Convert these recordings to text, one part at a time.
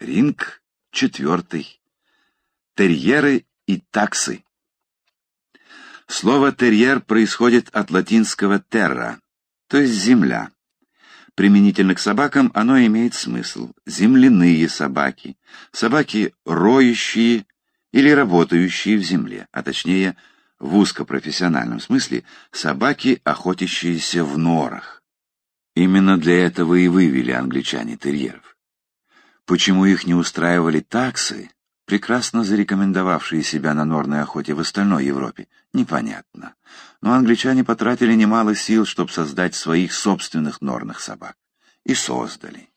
Ринг четвертый. Терьеры и таксы. Слово «терьер» происходит от латинского «terra», то есть «земля». Применительно к собакам оно имеет смысл. Земляные собаки, собаки роющие или работающие в земле, а точнее в узкопрофессиональном смысле собаки, охотящиеся в норах. Именно для этого и вывели англичане терьеров. Почему их не устраивали таксы, прекрасно зарекомендовавшие себя на норной охоте в остальной Европе, непонятно. Но англичане потратили немало сил, чтобы создать своих собственных норных собак. И создали.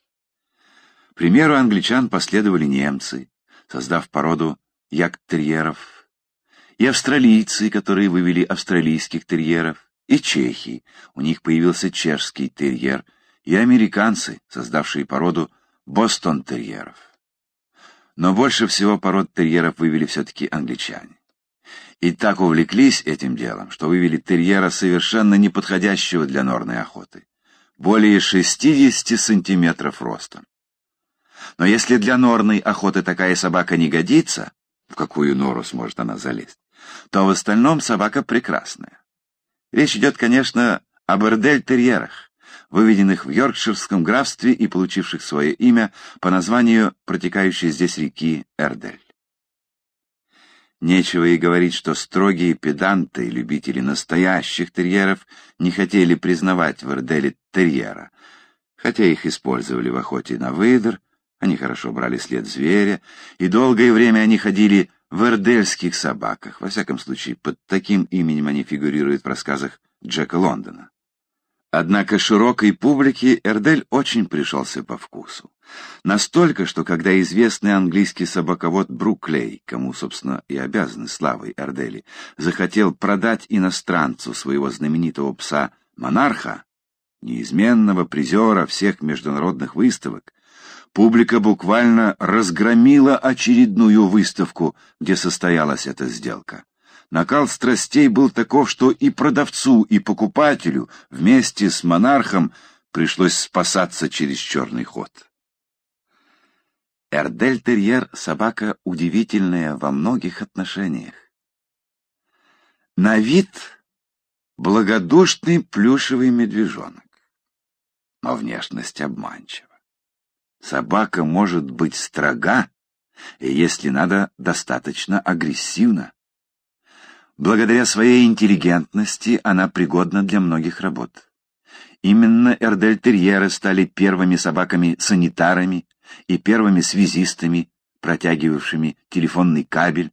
примеру англичан последовали немцы, создав породу ягд-терьеров, и австралийцы, которые вывели австралийских терьеров, и чехи, у них появился чешский терьер, и американцы, создавшие породу бостон-терьеров. Но больше всего пород терьеров вывели все-таки англичане. И так увлеклись этим делом, что вывели терьера совершенно неподходящего для норной охоты. Более 60 сантиметров ростом. Но если для норной охоты такая собака не годится, в какую нору сможет она залезть, то в остальном собака прекрасная. Речь идет, конечно, об эрдель-терьерах, выведенных в Йоркширском графстве и получивших свое имя по названию протекающей здесь реки Эрдель. Нечего и говорить, что строгие педанты и любители настоящих терьеров не хотели признавать в Эрделе терьера, хотя их использовали в охоте на выдр, они хорошо брали след зверя, и долгое время они ходили в эрдельских собаках. Во всяком случае, под таким именем они фигурируют в рассказах Джека Лондона. Однако широкой публике Эрдель очень пришелся по вкусу. Настолько, что когда известный английский собаковод Бруклей, кому, собственно, и обязаны славой Эрдели, захотел продать иностранцу своего знаменитого пса Монарха, неизменного призера всех международных выставок, Публика буквально разгромила очередную выставку, где состоялась эта сделка. Накал страстей был таков, что и продавцу, и покупателю вместе с монархом пришлось спасаться через черный ход. Эрдель-терьер — собака удивительная во многих отношениях. На вид благодушный плюшевый медвежонок, но внешность обманчива. Собака может быть строга, и, если надо, достаточно агрессивна. Благодаря своей интеллигентности она пригодна для многих работ. Именно эрдельтерьеры стали первыми собаками-санитарами и первыми связистами, протягивавшими телефонный кабель.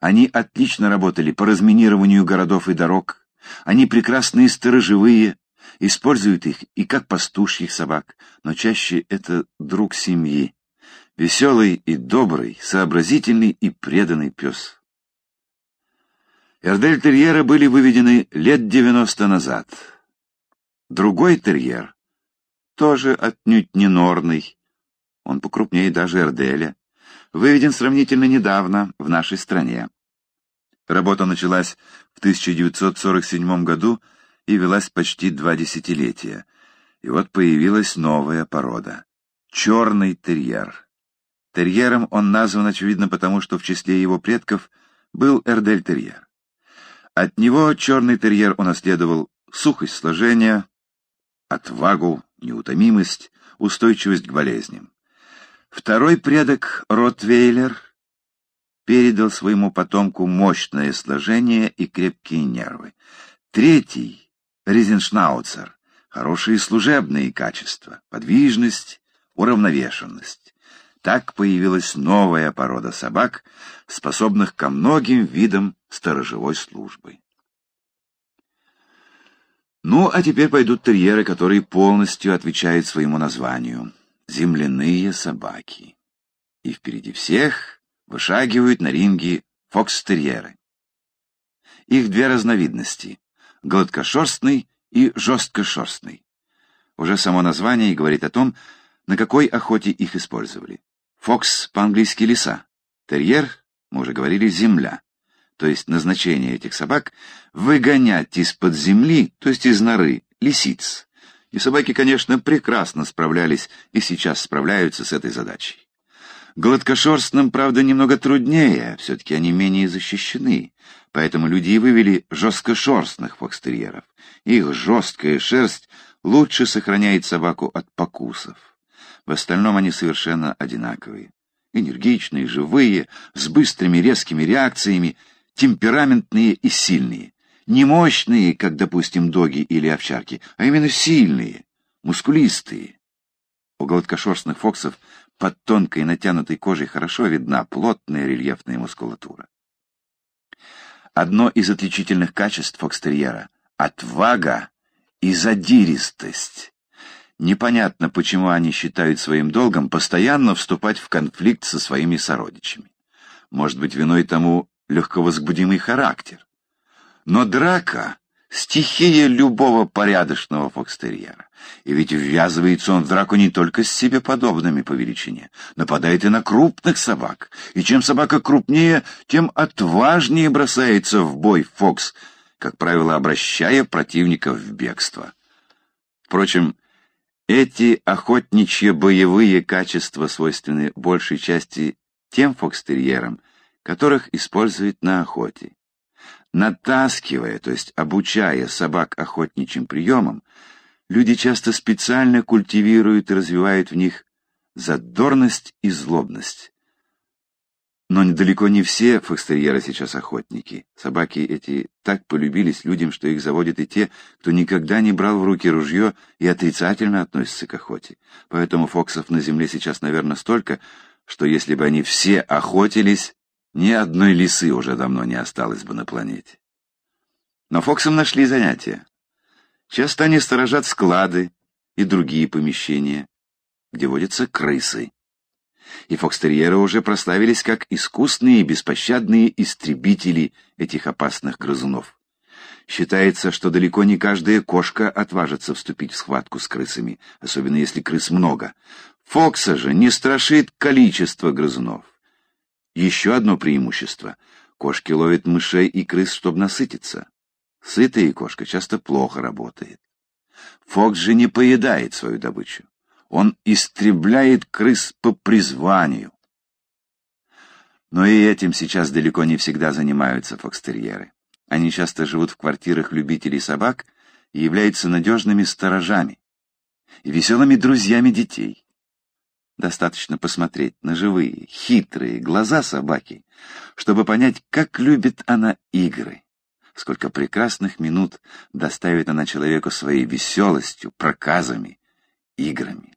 Они отлично работали по разминированию городов и дорог, они прекрасные сторожевые, Используют их и как пастушьих собак, но чаще это друг семьи. Веселый и добрый, сообразительный и преданный пес. Эрдель-терьеры были выведены лет 90 назад. Другой терьер, тоже отнюдь не норный, он покрупнее даже Эрделя, выведен сравнительно недавно в нашей стране. Работа началась в 1947 году и велась почти два десятилетия. И вот появилась новая порода — черный терьер. Терьером он назван, очевидно, потому что в числе его предков был эрдель-терьер. От него черный терьер унаследовал сухость сложения, отвагу, неутомимость, устойчивость к болезням. Второй предок, Ротвейлер, передал своему потомку мощное сложение и крепкие нервы. Третий, Резеншнауцер. Хорошие служебные качества, подвижность, уравновешенность. Так появилась новая порода собак, способных ко многим видам сторожевой службы. Ну, а теперь пойдут терьеры, которые полностью отвечают своему названию — земляные собаки. И впереди всех вышагивают на ринге фокстерьеры. Их две разновидности гладкошерстный и жесткошерстный. Уже само название говорит о том, на какой охоте их использовали. Фокс по-английски лиса, терьер, мы уже говорили, земля. То есть назначение этих собак — выгонять из-под земли, то есть из норы, лисиц, И собаки, конечно, прекрасно справлялись и сейчас справляются с этой задачей. Гладкошерстным, правда, немного труднее, все-таки они менее защищены, поэтому люди и вывели жесткошерстных фокстерьеров. Их жесткая шерсть лучше сохраняет собаку от покусов. В остальном они совершенно одинаковые. Энергичные, живые, с быстрыми резкими реакциями, темпераментные и сильные. Не мощные, как, допустим, доги или овчарки, а именно сильные, мускулистые. У гладкошерстных фоксов под тонкой натянутой кожей хорошо видна плотная рельефная мускулатура. Одно из отличительных качеств фокстерьера — отвага и задиристость. Непонятно, почему они считают своим долгом постоянно вступать в конфликт со своими сородичами. Может быть, виной тому легковозбудимый характер. Но драка — стихия любого порядочного фокстерьера. И ведь ввязывается он в драку не только с себе подобными по величине, нападает и на крупных собак. И чем собака крупнее, тем отважнее бросается в бой фокс, как правило, обращая противника в бегство. Впрочем, эти охотничьи боевые качества свойственны большей части тем фокстерьерам, которых используют на охоте. Натаскивая, то есть обучая собак охотничьим приемам, люди часто специально культивируют и развивают в них задорность и злобность. Но недалеко не все фокстерьеры сейчас охотники. Собаки эти так полюбились людям, что их заводят и те, кто никогда не брал в руки ружье и отрицательно относится к охоте. Поэтому фоксов на земле сейчас, наверное, столько, что если бы они все охотились, ни одной лисы уже давно не осталось бы на планете. Но Фоксам нашли занятия. Часто они сторожат склады и другие помещения, где водятся крысы. И фокстерьеры уже прославились как искусные и беспощадные истребители этих опасных грызунов. Считается, что далеко не каждая кошка отважится вступить в схватку с крысами, особенно если крыс много. Фокса же не страшит количество грызунов. Еще одно преимущество. Кошки ловят мышей и крыс, чтобы насытиться. Сытая кошка часто плохо работает. Фокс же не поедает свою добычу. Он истребляет крыс по призванию. Но и этим сейчас далеко не всегда занимаются фокстерьеры. Они часто живут в квартирах любителей собак и являются надежными сторожами и веселыми друзьями детей. Достаточно посмотреть на живые, хитрые глаза собаки, чтобы понять, как любит она игры. Сколько прекрасных минут доставит она человеку своей веселостью, проказами, играми.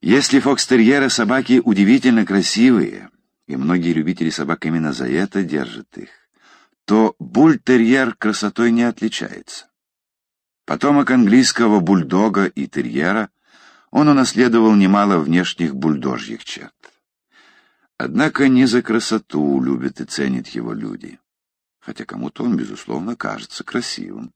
Если фокстерьеры собаки удивительно красивые, и многие любители собак именно за это держат их, то бультерьер красотой не отличается. Потомок английского бульдога и терьера — он унаследовал немало внешних бульдожьих черт. Однако не за красоту любят и ценят его люди, хотя кому-то он, безусловно, кажется красивым.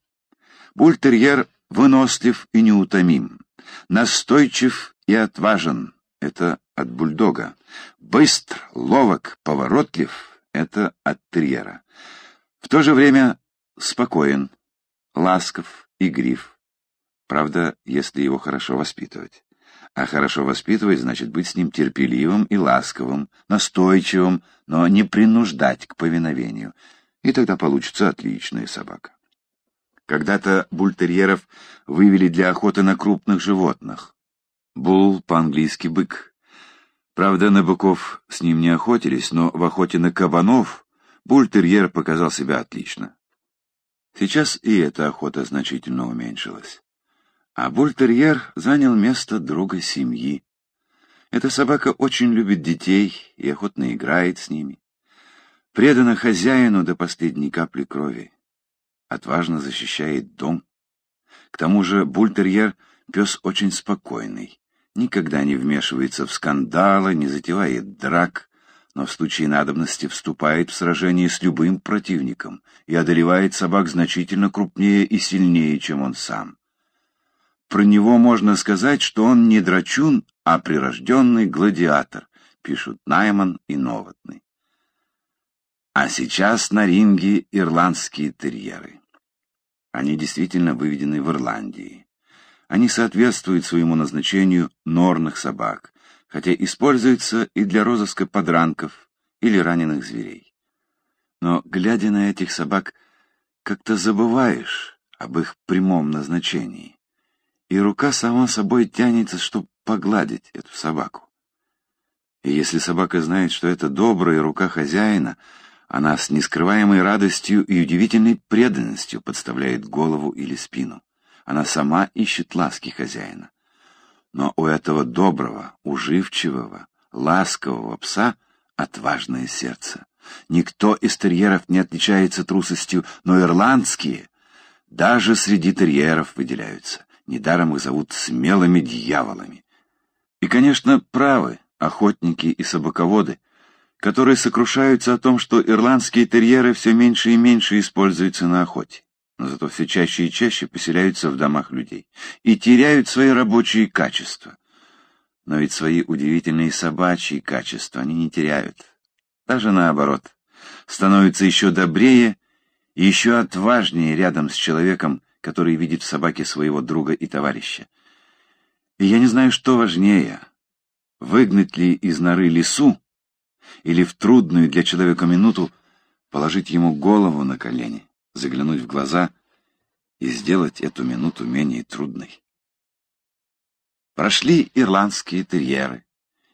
Бультерьер вынослив и неутомим, настойчив и отважен — это от бульдога. Быстр, ловок, поворотлив — это от терьера. В то же время спокоен, ласков, и гриф. Правда, если его хорошо воспитывать. А хорошо воспитывать значит быть с ним терпеливым и ласковым, настойчивым, но не принуждать к повиновению. И тогда получится отличная собака. Когда-то бультерьеров вывели для охоты на крупных животных. Бул по-английски бык. Правда, на быков с ним не охотились, но в охоте на кабанов бультерьер показал себя отлично. Сейчас и эта охота значительно уменьшилась. А бультерьер занял место друга семьи. Эта собака очень любит детей и охотно играет с ними. Предана хозяину до последней капли крови. Отважно защищает дом. К тому же бультерьер — пес очень спокойный. Никогда не вмешивается в скандалы, не затевает драк, но в случае надобности вступает в сражение с любым противником и одолевает собак значительно крупнее и сильнее, чем он сам. Про него можно сказать, что он не драчун, а прирожденный гладиатор, пишут Найман и Новотный. А сейчас на ринге ирландские терьеры. Они действительно выведены в Ирландии. Они соответствуют своему назначению норных собак, хотя используются и для розыска подранков или раненых зверей. Но, глядя на этих собак, как-то забываешь об их прямом назначении, и рука сама собой тянется, чтобы погладить эту собаку. И если собака знает, что это добрая рука хозяина, она с нескрываемой радостью и удивительной преданностью подставляет голову или спину. Она сама ищет ласки хозяина. Но у этого доброго, уживчивого, ласкового пса отважное сердце. Никто из терьеров не отличается трусостью, но ирландские даже среди терьеров выделяются. Недаром их зовут смелыми дьяволами. И, конечно, правы охотники и собаководы, которые сокрушаются о том, что ирландские терьеры все меньше и меньше используются на охоте, но зато все чаще и чаще поселяются в домах людей и теряют свои рабочие качества. Но ведь свои удивительные собачьи качества они не теряют. Даже наоборот, становятся еще добрее и еще отважнее рядом с человеком, который видит в собаке своего друга и товарища. И я не знаю, что важнее выгнать ли из норы лису или в трудную для человека минуту положить ему голову на колени, заглянуть в глаза и сделать эту минуту менее трудной. Прошли ирландские терьеры,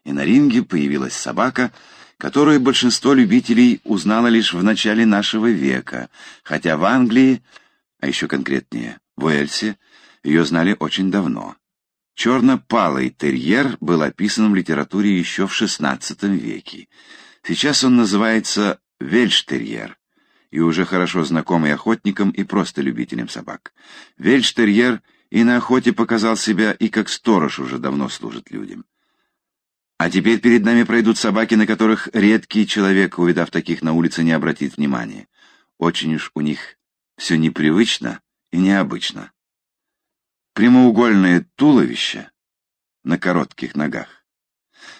и на ринге появилась собака, которую большинство любителей узнало лишь в начале нашего века, хотя в Англии, а еще конкретнее в Уэльсе, ее знали очень давно. Черно-палый терьер был описан в литературе еще в XVI веке. Сейчас он называется вельштерьер и уже хорошо знакомый охотникам и просто любителям собак. Вельштерьер и на охоте показал себя, и как сторож уже давно служит людям. А теперь перед нами пройдут собаки, на которых редкий человек, увидав таких на улице, не обратит внимания. Очень уж у них все непривычно и необычно прямоугольное туловище на коротких ногах.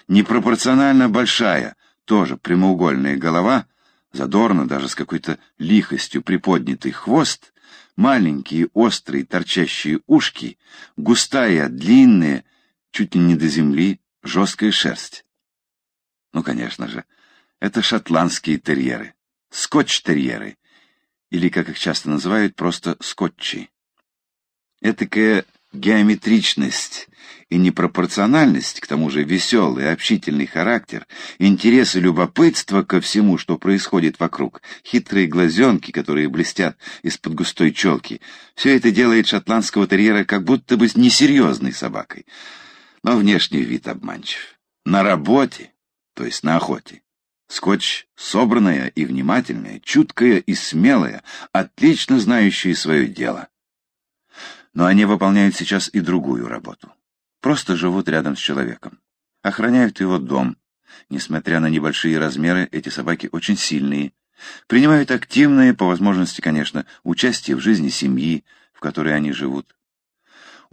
Непропорционально большая, тоже прямоугольная голова, задорно, даже с какой-то лихостью приподнятый хвост, маленькие острые торчащие ушки, густая, длинная, чуть ли не до земли, жесткая шерсть. Ну, конечно же, это шотландские терьеры, скотч-терьеры, или, как их часто называют, просто скотчи. Этакая геометричность и непропорциональность, к тому же веселый, общительный характер, интерес и любопытство ко всему, что происходит вокруг, хитрые глазенки, которые блестят из-под густой челки, все это делает шотландского терьера как будто бы несерьезной собакой. Но внешний вид обманчив. На работе, то есть на охоте, Скотч собранная и внимательная, чуткая и смелая, отлично знающая свое дело. Но они выполняют сейчас и другую работу. Просто живут рядом с человеком. Охраняют его дом. Несмотря на небольшие размеры, эти собаки очень сильные. Принимают активное, по возможности, конечно, участие в жизни семьи, в которой они живут.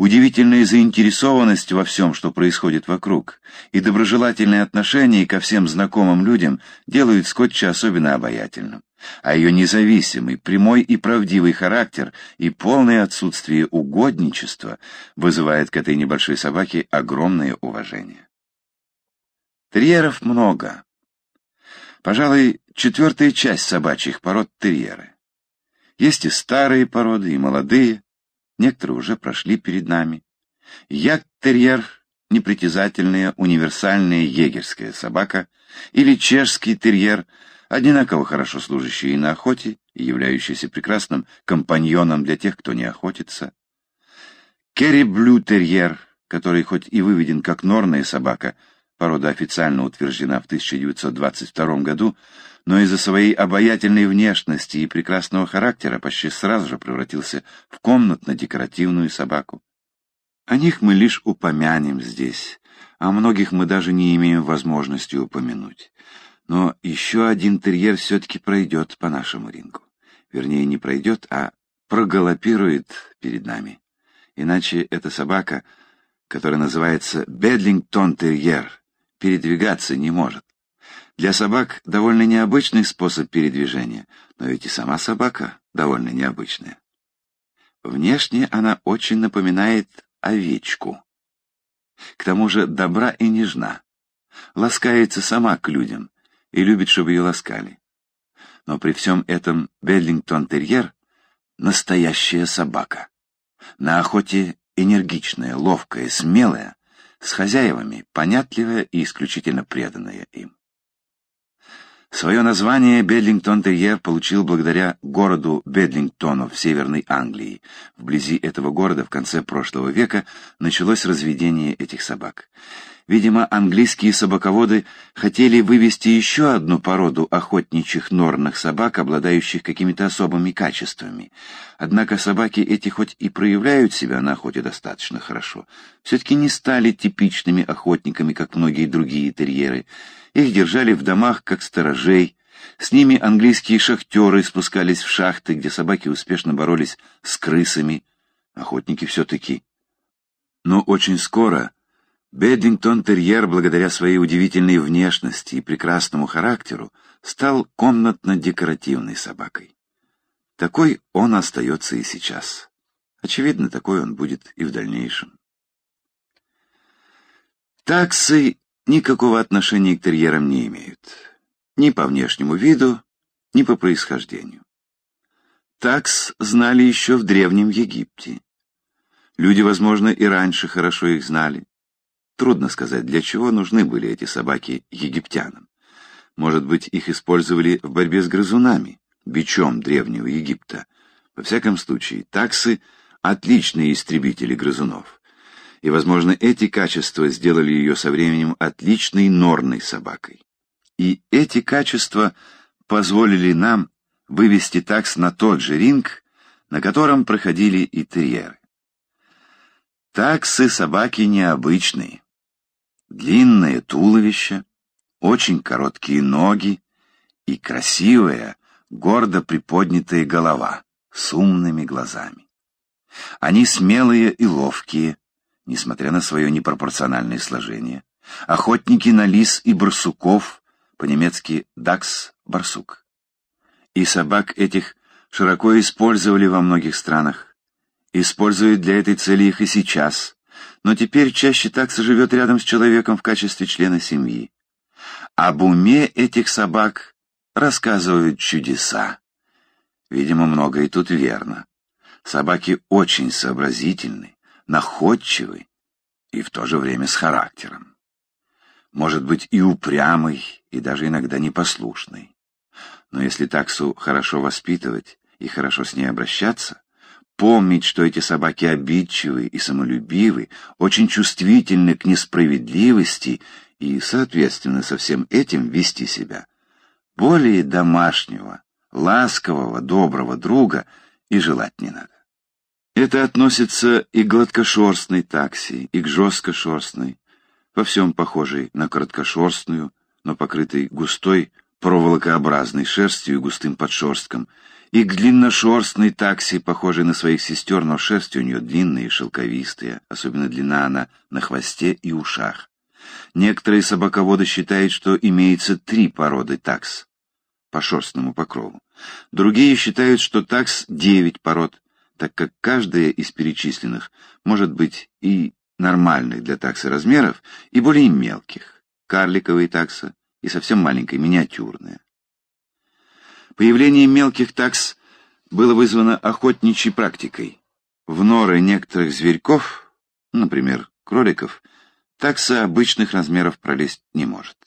Удивительная заинтересованность во всем, что происходит вокруг, и доброжелательное отношение ко всем знакомым людям делают Скотча особенно обаятельным а ее независимый, прямой и правдивый характер и полное отсутствие угодничества вызывает к этой небольшой собаке огромное уважение. Терьеров много. Пожалуй, четвертая часть собачьих пород — терьеры. Есть и старые породы, и молодые, некоторые уже прошли перед нами. Як-терьер — непритязательная универсальная егерская собака, или чешский терьер — одинаково хорошо служащий и на охоте, и являющийся прекрасным компаньоном для тех, кто не охотится. Керри-блю-терьер, который хоть и выведен как норная собака, порода официально утверждена в 1922 году, но из-за своей обаятельной внешности и прекрасного характера почти сразу же превратился в комнатно-декоративную собаку. О них мы лишь упомянем здесь, а многих мы даже не имеем возможности упомянуть. Но еще один терьер все-таки пройдет по нашему рингу. Вернее, не пройдет, а прогалопирует перед нами. Иначе эта собака, которая называется Бедлингтон-терьер, передвигаться не может. Для собак довольно необычный способ передвижения, но ведь и сама собака довольно необычная. Внешне она очень напоминает овечку. К тому же добра и нежна. Ласкается сама к людям и любит, чтобы ее ласкали. Но при всем этом Беллингтон-терьер — настоящая собака. На охоте энергичная, ловкая, смелая, с хозяевами, понятливая и исключительно преданная им. Свое название Бедлингтон-терьер получил благодаря городу Бедлингтону в Северной Англии. Вблизи этого города в конце прошлого века началось разведение этих собак. Видимо, английские собаководы хотели вывести еще одну породу охотничьих норных собак, обладающих какими-то особыми качествами. Однако собаки эти хоть и проявляют себя на охоте достаточно хорошо, все-таки не стали типичными охотниками, как многие другие терьеры. Их держали в домах как сторожей, с ними английские шахтеры спускались в шахты, где собаки успешно боролись с крысами. Охотники все-таки. Но очень скоро Беддингтон-терьер, благодаря своей удивительной внешности и прекрасному характеру, стал комнатно-декоративной собакой. Такой он остается и сейчас. Очевидно, такой он будет и в дальнейшем. Таксы никакого отношения к терьерам не имеют. Ни по внешнему виду, ни по происхождению. Такс знали еще в Древнем Египте. Люди, возможно, и раньше хорошо их знали. Трудно сказать, для чего нужны были эти собаки египтянам. Может быть, их использовали в борьбе с грызунами, бичом Древнего Египта. Во всяком случае, таксы — отличные истребители грызунов. И, возможно, эти качества сделали ее со временем отличной норной собакой. И эти качества позволили нам вывести такс на тот же ринг, на котором проходили и терьеры. Таксы собаки необычные. Длинное туловище, очень короткие ноги и красивая, гордо приподнятая голова с умными глазами. Они смелые и ловкие, несмотря на свое непропорциональное сложение. Охотники на лис и барсуков, по-немецки «дакс» — барсук. И собак этих широко использовали во многих странах. Используют для этой цели их и сейчас, но теперь чаще такса живет рядом с человеком в качестве члена семьи. Об уме этих собак рассказывают чудеса. Видимо, многое тут верно. Собаки очень сообразительны, находчивы и в то же время с характером. Может быть и упрямый, и даже иногда непослушный. Но если таксу хорошо воспитывать и хорошо с ней обращаться, помнить, что эти собаки обидчивы и самолюбивы, очень чувствительны к несправедливости и, соответственно, со всем этим вести себя. Более домашнего, ласкового, доброго друга и желать не надо. Это относится и к гладкошерстной такси, и к жесткошерстной, во всем похожей на короткошерстную, но покрытой густой проволокообразной шерстью и густым подшерстком, и к длинношерстной такси, похожей на своих сестер, но шерсть у нее длинная и шелковистая, особенно длина она на хвосте и ушах. Некоторые собаководы считают, что имеется три породы такс по шерстному покрову. Другие считают, что такс девять пород, так как каждая из перечисленных может быть и нормальных для таксы размеров, и более мелких, карликовые такса и совсем маленькая, миниатюрная. Появление мелких такс было вызвано охотничьей практикой. В норы некоторых зверьков, например, кроликов, такса обычных размеров пролезть не может.